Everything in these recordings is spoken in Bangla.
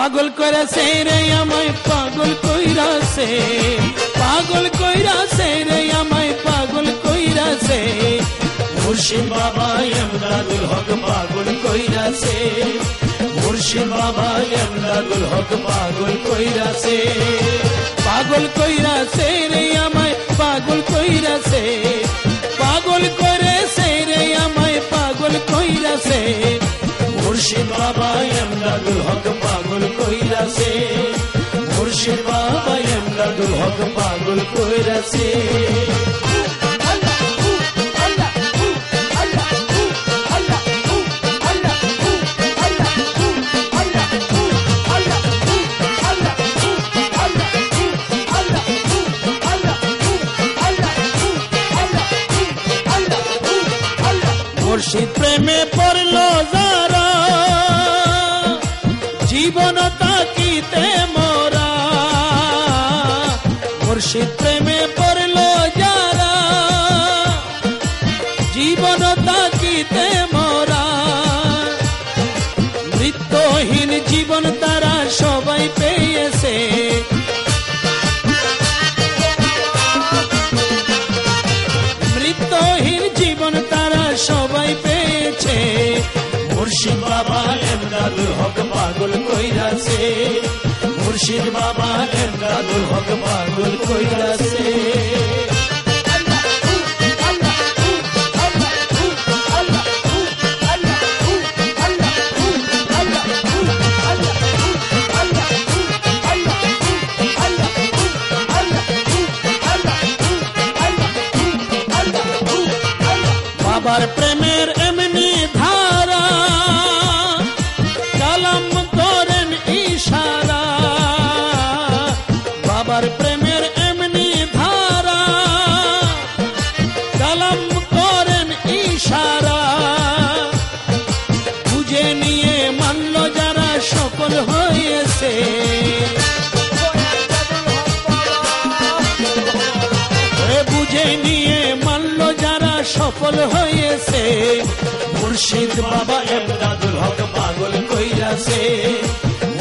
পাগল কইরাছে রে, আমায় পাগল কইরাছে। পাগল কইরাছে রে, আমায় পাগল কইরাছে। মুর্শিদ বাবা এমদাদুল হক পাগল কইরাছে। মুর্শিদ বাবা এমদাদুল হক পাগল কইরাছে। পাগল কইরাছে রে, আমায় পাগল কইরাছে। পাগল করেছে রে, আমায় পাগল কইরাছে। মুর্শিদ বাবা এমদাদুল হক পাগল কইরাছে। মুর্শিদ বাবা এমদাদুল হক পাগল কইরাছে। মুর্শিদ প্রেমে পড়ল মৃত্যুহীন জীবন তারা সবাই পেয়েছে। মৃত্যুহীন জীবন তারা সবাই পেয়েছে। মুর্শিদ বাবা এমদাদুল হক পাগল কইরাছে। মুর্শিদ বাবা এমদাদুল হক পাগল কইরাছে। বাবার প্রেমের এমনি ধারা কালাম করেন ইশারা বাবার প্রেমের এমনি ধারা কালাম করেন ইশারা বুঝে নিয়ে মানল যারা সফল হয়েছে বুঝে নিয়ে সফল হয়েছে। মুর্শিদ বাবা এমদাদুল হক পাগল কইরাছে।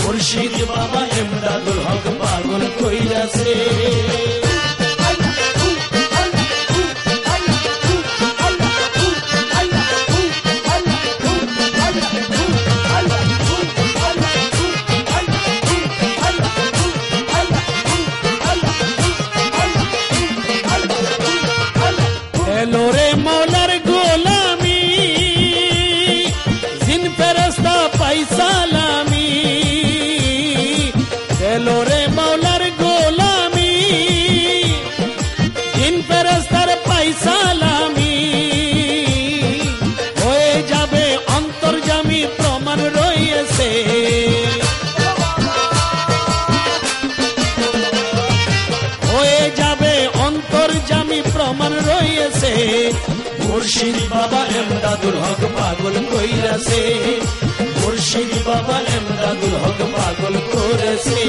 মুর্শিদ বাবা এমদাদুল হক পাগল কইরাছে। ফেরস্তার পাইসালামি। হয়ে যাবে অন্তর্জামী প্রমাণ রয়েছে। হয়ে যাবে অন্তর্জামী প্রমাণ রয়েছে। মুর্শিদ বাবা এমদাদুল হক পাগল কইরাছে। মুর্শিদ বাবা এমদাদুল হক পাগল করেছে।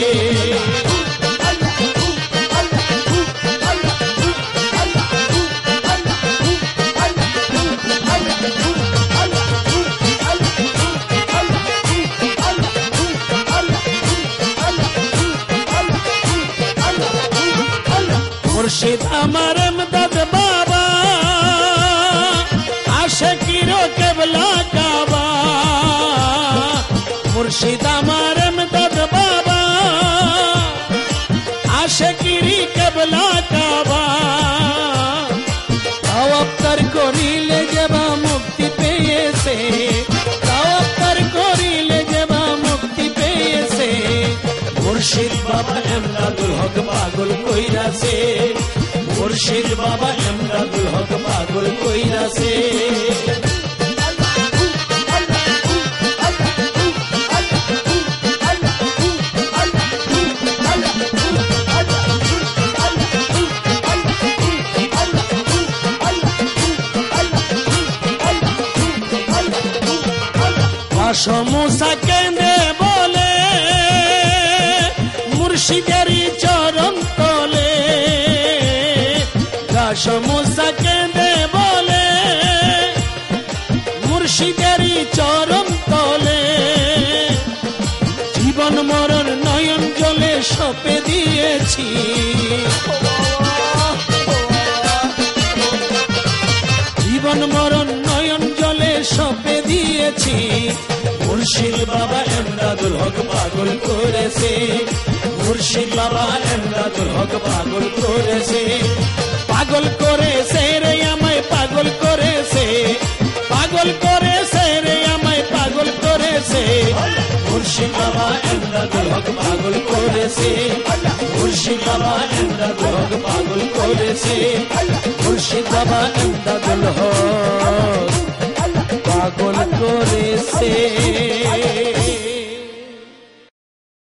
মুর্শিদ আমার এমদাদ বাবা আশে কেবলা কাবা তাওয়াক্কার করিলে যেবা মুক্তি পেয়েছে তাওয়াক্কার করিলে যেবা মুক্তি পেয়েছে মুর্শিদ বাবা এমদাদুল হক পাগল কইরাছে মুর্শিদ বাবা এমদাদুল হক পাগল কইরাছে সমুসা কেঁদে বলে, মুর্শিদেরই চরণ তলে। সমুসা কেঁদে বলে, মুর্শিদেরই চরণ তলে। জীবন মরণ নয়ন জলে সপে দিয়েছি। দিয়েছি মুর্শিদ বাবা এমদাদুল হক পাগল করেছে। মুর্শিদ বাবা এমদাদুল হক পাগল করেছে। পাগল করেছে রে, আমায় পাগল করেছে। পাগল করেছে রে, আমায় পাগল করেছে। মুর্শিদ বাবা এমদাদুল হক পাগল করেছে। মুর্শিদ বাবা এমদাদুল হক পাগল করেছে। মুর্শিদ বাবা এমদাদুল হক से